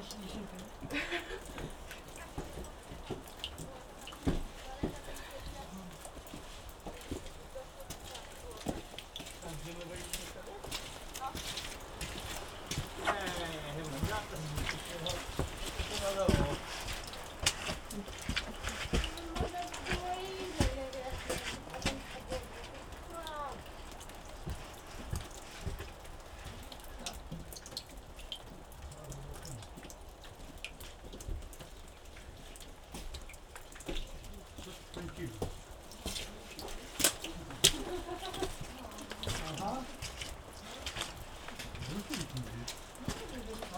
Конечно, жизнь.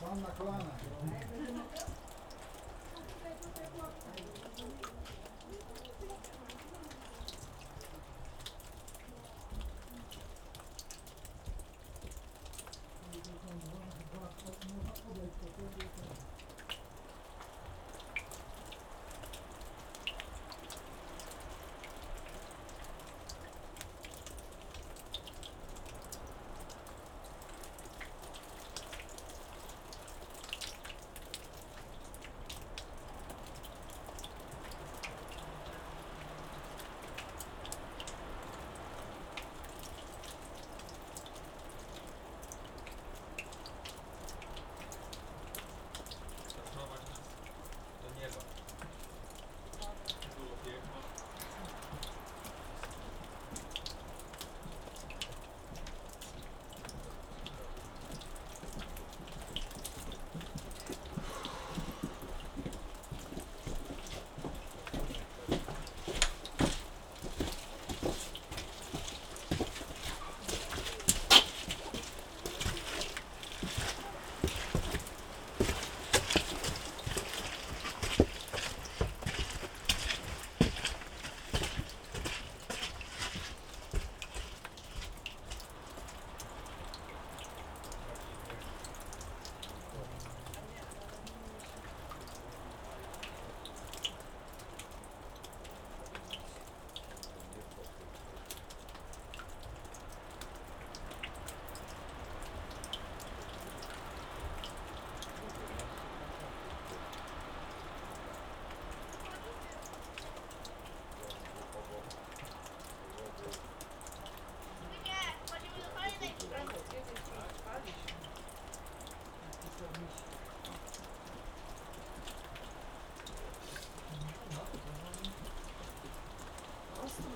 Tam na kolana.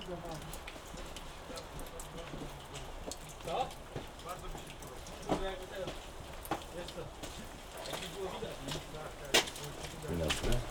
Co? Bardzo by się podobało. Jakby teraz, co, jakby było widać, nie?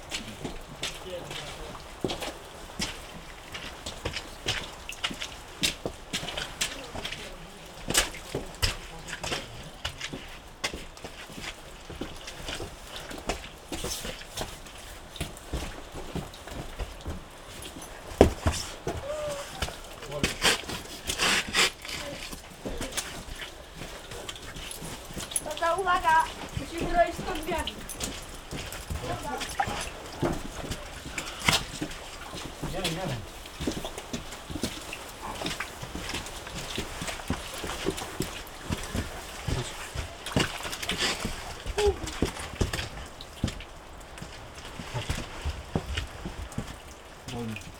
하면 음.